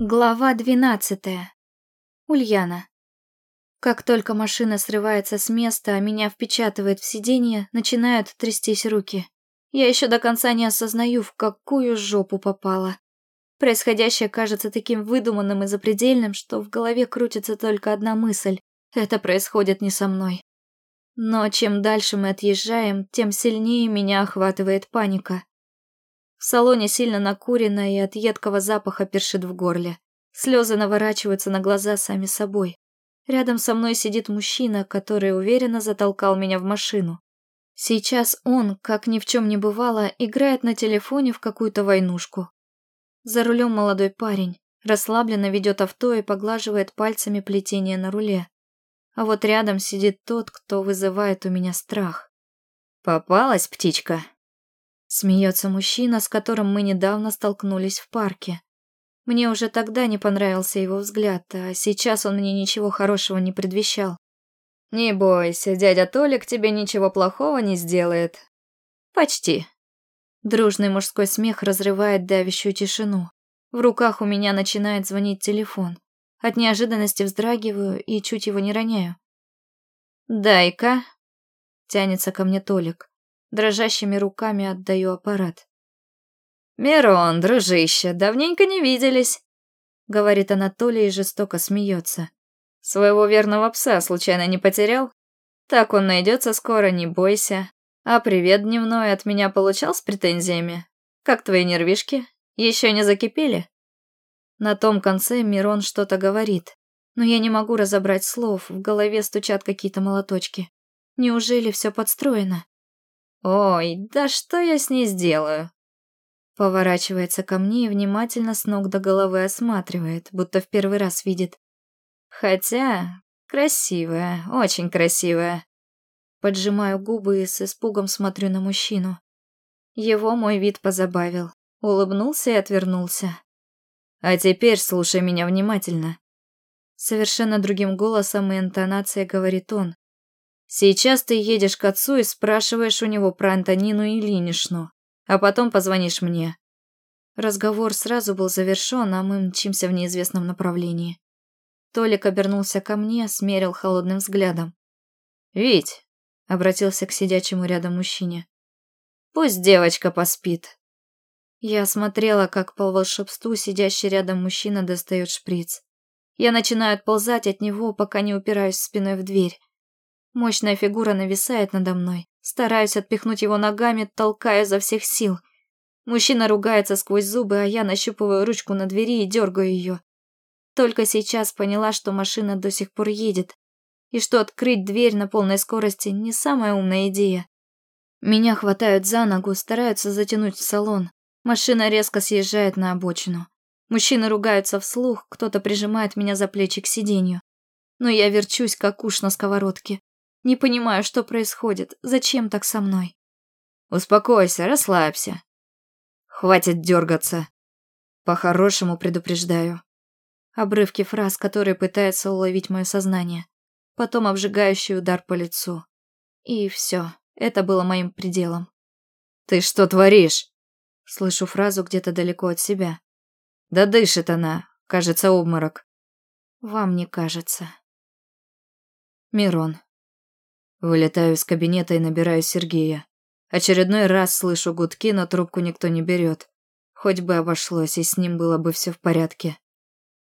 Глава двенадцатая. Ульяна. Как только машина срывается с места, а меня впечатывает в сиденье, начинают трястись руки. Я еще до конца не осознаю, в какую жопу попала. Происходящее кажется таким выдуманным и запредельным, что в голове крутится только одна мысль – это происходит не со мной. Но чем дальше мы отъезжаем, тем сильнее меня охватывает паника. В салоне сильно накурено и от едкого запаха першит в горле. Слезы наворачиваются на глаза сами собой. Рядом со мной сидит мужчина, который уверенно затолкал меня в машину. Сейчас он, как ни в чем не бывало, играет на телефоне в какую-то войнушку. За рулем молодой парень, расслабленно ведет авто и поглаживает пальцами плетение на руле. А вот рядом сидит тот, кто вызывает у меня страх. «Попалась птичка?» Смеется мужчина, с которым мы недавно столкнулись в парке. Мне уже тогда не понравился его взгляд, а сейчас он мне ничего хорошего не предвещал. «Не бойся, дядя Толик тебе ничего плохого не сделает». «Почти». Дружный мужской смех разрывает давящую тишину. В руках у меня начинает звонить телефон. От неожиданности вздрагиваю и чуть его не роняю. «Дай-ка», — тянется ко мне Толик. Дрожащими руками отдаю аппарат. «Мирон, дружище, давненько не виделись», — говорит Анатолий и жестоко смеется. «Своего верного пса случайно не потерял? Так он найдется скоро, не бойся. А привет дневной от меня получал с претензиями? Как твои нервишки? Еще не закипели?» На том конце Мирон что-то говорит, но я не могу разобрать слов, в голове стучат какие-то молоточки. Неужели все подстроено? «Ой, да что я с ней сделаю?» Поворачивается ко мне и внимательно с ног до головы осматривает, будто в первый раз видит. Хотя, красивая, очень красивая. Поджимаю губы и с испугом смотрю на мужчину. Его мой вид позабавил. Улыбнулся и отвернулся. А теперь слушай меня внимательно. Совершенно другим голосом и интонацией говорит он, Сейчас ты едешь к отцу и спрашиваешь у него про Антонину Ильинишну, а потом позвонишь мне. Разговор сразу был завершен, а мы мчимся в неизвестном направлении. Толик обернулся ко мне, смерил холодным взглядом. «Вить», — обратился к сидячему рядом мужчине, — «пусть девочка поспит». Я смотрела, как по волшебству сидящий рядом мужчина достает шприц. Я начинаю отползать от него, пока не упираюсь спиной в дверь. Мощная фигура нависает надо мной. Стараюсь отпихнуть его ногами, толкая изо всех сил. Мужчина ругается сквозь зубы, а я нащупываю ручку на двери и дергаю ее. Только сейчас поняла, что машина до сих пор едет. И что открыть дверь на полной скорости не самая умная идея. Меня хватают за ногу, стараются затянуть в салон. Машина резко съезжает на обочину. Мужчины ругаются вслух, кто-то прижимает меня за плечи к сиденью. Но я верчусь, как уж на сковородке. Не понимаю, что происходит. Зачем так со мной? Успокойся, расслабься. Хватит дергаться. По-хорошему предупреждаю. Обрывки фраз, которые пытаются уловить мое сознание. Потом обжигающий удар по лицу. И все. Это было моим пределом. «Ты что творишь?» Слышу фразу где-то далеко от себя. «Да дышит она. Кажется, обморок». «Вам не кажется». Мирон. Вылетаю из кабинета и набираю Сергея. Очередной раз слышу гудки, но трубку никто не берет. Хоть бы обошлось, и с ним было бы все в порядке.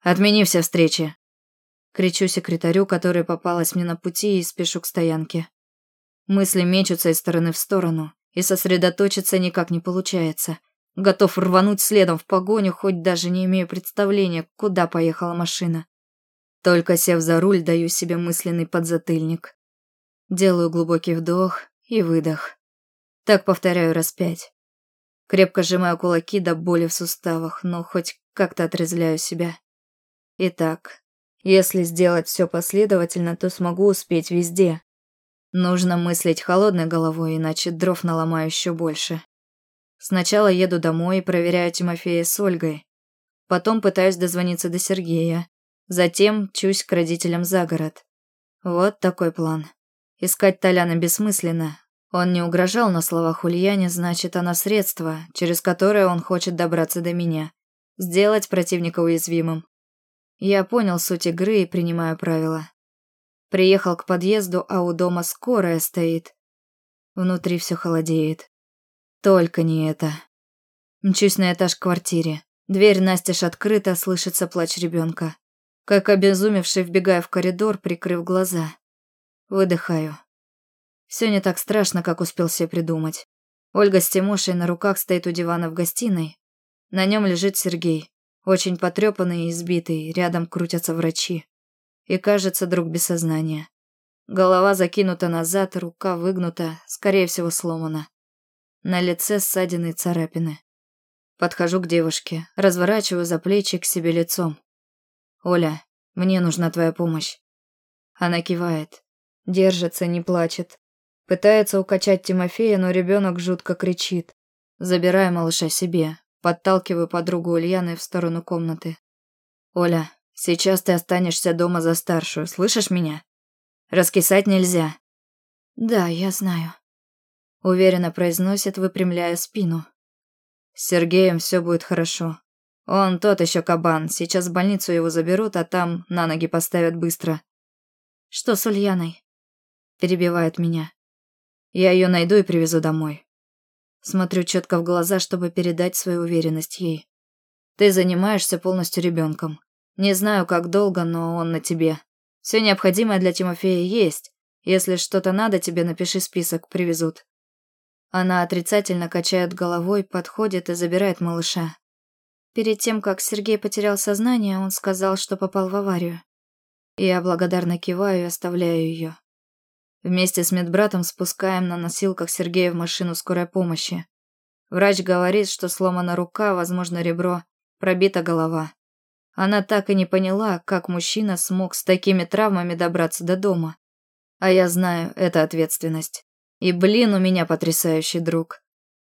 «Отмени все встречи!» Кричу секретарю, которая попалась мне на пути, и спешу к стоянке. Мысли мечутся из стороны в сторону, и сосредоточиться никак не получается. Готов рвануть следом в погоню, хоть даже не имею представления, куда поехала машина. Только сев за руль, даю себе мысленный подзатыльник. Делаю глубокий вдох и выдох. Так повторяю раз пять. Крепко сжимаю кулаки до боли в суставах, но хоть как-то отрезвляю себя. Итак, если сделать все последовательно, то смогу успеть везде. Нужно мыслить холодной головой, иначе дров наломаю еще больше. Сначала еду домой и проверяю Тимофея с Ольгой. Потом пытаюсь дозвониться до Сергея. Затем чусь к родителям за город. Вот такой план. Искать Толяна бессмысленно. Он не угрожал на словах Ульяне, значит, она средство, через которое он хочет добраться до меня. Сделать противника уязвимым. Я понял суть игры и принимаю правила. Приехал к подъезду, а у дома скорая стоит. Внутри все холодеет. Только не это. Мчусь на этаж квартире. Дверь настежь открыта, слышится плач ребенка. Как обезумевший вбегаю в коридор, прикрыв глаза. Выдыхаю. Все не так страшно, как успел себе придумать. Ольга с Тимошей на руках стоит у дивана в гостиной. На нем лежит Сергей, очень потрепанный и избитый, рядом крутятся врачи. И кажется, друг без сознания. Голова закинута назад, рука выгнута, скорее всего, сломана. На лице ссадины и царапины. Подхожу к девушке, разворачиваю за плечи к себе лицом. «Оля, мне нужна твоя помощь». Она кивает. Держится, не плачет. Пытается укачать Тимофея, но ребенок жутко кричит. Забираю малыша себе, подталкиваю подругу Ульяны в сторону комнаты. «Оля, сейчас ты останешься дома за старшую, слышишь меня? Раскисать нельзя». «Да, я знаю», — уверенно произносит, выпрямляя спину. «С Сергеем все будет хорошо. Он тот еще кабан, сейчас в больницу его заберут, а там на ноги поставят быстро». «Что с Ульяной?» — перебивает меня. «Я ее найду и привезу домой. Смотрю четко в глаза, чтобы передать свою уверенность ей. Ты занимаешься полностью ребенком. Не знаю, как долго, но он на тебе. Все необходимое для Тимофея есть. Если что-то надо, тебе напиши список, привезут. Она отрицательно качает головой, подходит и забирает малыша. Перед тем, как Сергей потерял сознание, он сказал, что попал в аварию. Я благодарно киваю и оставляю ее. Вместе с медбратом спускаем на носилках Сергея в машину скорой помощи. Врач говорит, что сломана рука, возможно, ребро, пробита голова. Она так и не поняла, как мужчина смог с такими травмами добраться до дома. А я знаю, это ответственность. И, блин, у меня потрясающий друг.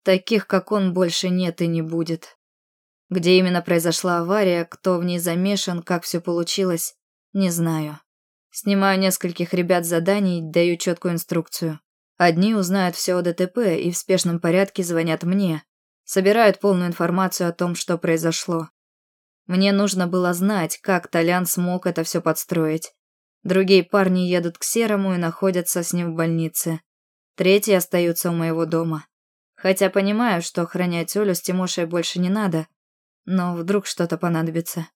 Таких, как он, больше нет и не будет. Где именно произошла авария, кто в ней замешан, как все получилось, не знаю. Снимаю нескольких ребят заданий, даю четкую инструкцию. Одни узнают все о ДТП и в спешном порядке звонят мне. Собирают полную информацию о том, что произошло. Мне нужно было знать, как Толян смог это все подстроить. Другие парни едут к Серому и находятся с ним в больнице. Третьи остаются у моего дома. Хотя понимаю, что охранять Олю с Тимошей больше не надо. Но вдруг что-то понадобится.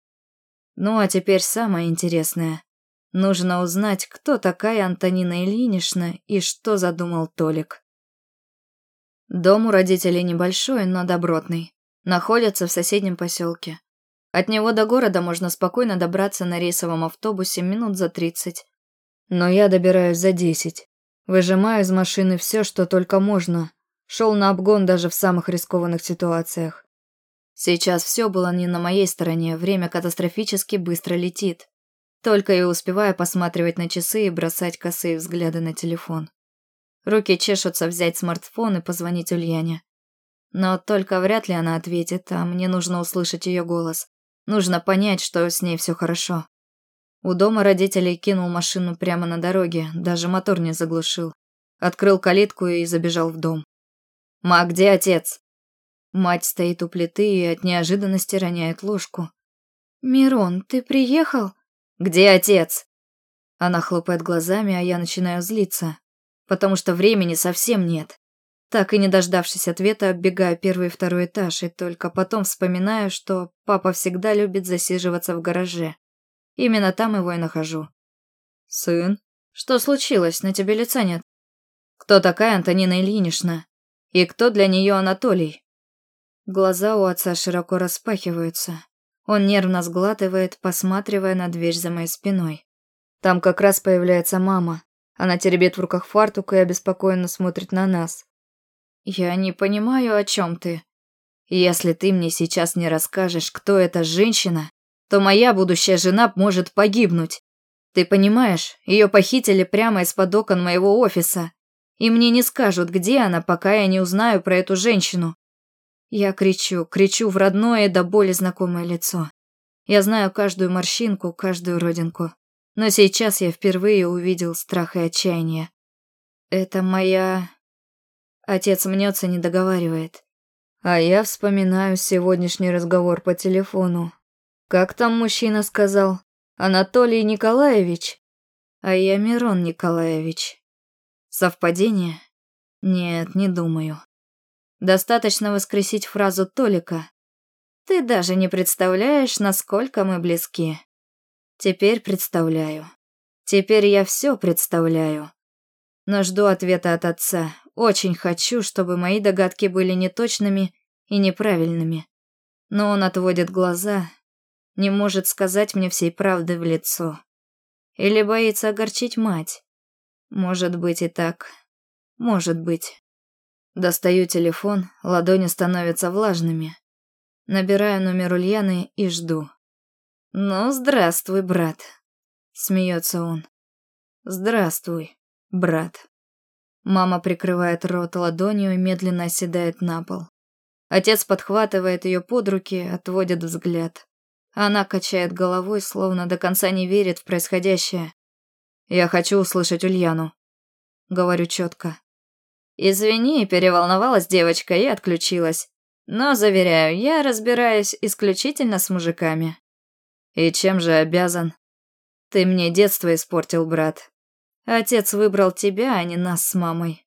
Ну а теперь самое интересное. Нужно узнать, кто такая Антонина Ильинична и что задумал Толик. Дом у родителей небольшой, но добротный. Находится в соседнем поселке. От него до города можно спокойно добраться на рейсовом автобусе минут за тридцать. Но я добираюсь за десять. Выжимаю из машины все, что только можно. Шел на обгон даже в самых рискованных ситуациях. Сейчас все было не на моей стороне, время катастрофически быстро летит. Только и успеваю посматривать на часы и бросать косые взгляды на телефон. Руки чешутся взять смартфон и позвонить Ульяне. Но только вряд ли она ответит, а мне нужно услышать ее голос. Нужно понять, что с ней все хорошо. У дома родителей кинул машину прямо на дороге, даже мотор не заглушил. Открыл калитку и забежал в дом. «Ма, где отец?» Мать стоит у плиты и от неожиданности роняет ложку. «Мирон, ты приехал?» Где отец?» Она хлопает глазами, а я начинаю злиться, потому что времени совсем нет. Так и не дождавшись ответа, оббегаю первый и второй этаж, и только потом вспоминаю, что папа всегда любит засиживаться в гараже. Именно там его и нахожу. «Сын, что случилось? На тебе лица нет?» «Кто такая Антонина Ильинична? И кто для нее Анатолий?» Глаза у отца широко распахиваются. Он нервно сглатывает, посматривая на дверь за моей спиной. Там как раз появляется мама. Она теребит в руках фартук и обеспокоенно смотрит на нас. «Я не понимаю, о чем ты. Если ты мне сейчас не расскажешь, кто эта женщина, то моя будущая жена может погибнуть. Ты понимаешь, ее похитили прямо из-под окон моего офиса. И мне не скажут, где она, пока я не узнаю про эту женщину. Я кричу, кричу в родное до боли знакомое лицо. Я знаю каждую морщинку, каждую родинку. Но сейчас я впервые увидел страх и отчаяние. Это моя... Отец мнется, не договаривает. А я вспоминаю сегодняшний разговор по телефону. Как там мужчина сказал? Анатолий Николаевич? А я Мирон Николаевич. Совпадение? Нет, не думаю. Достаточно воскресить фразу Толика. Ты даже не представляешь, насколько мы близки. Теперь представляю. Теперь я все представляю. Но жду ответа от отца. Очень хочу, чтобы мои догадки были неточными и неправильными. Но он отводит глаза, не может сказать мне всей правды в лицо. Или боится огорчить мать. Может быть и так. Может быть. Достаю телефон, ладони становятся влажными. Набираю номер Ульяны и жду. «Ну, здравствуй, брат», — смеется он. «Здравствуй, брат». Мама прикрывает рот ладонью и медленно оседает на пол. Отец подхватывает ее под руки, отводит взгляд. Она качает головой, словно до конца не верит в происходящее. «Я хочу услышать Ульяну», — говорю четко. «Извини, переволновалась девочка и отключилась. Но, заверяю, я разбираюсь исключительно с мужиками». «И чем же обязан?» «Ты мне детство испортил, брат. Отец выбрал тебя, а не нас с мамой.